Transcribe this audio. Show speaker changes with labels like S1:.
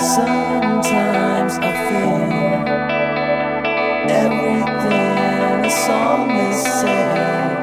S1: Sometimes I feel everything the song is saying.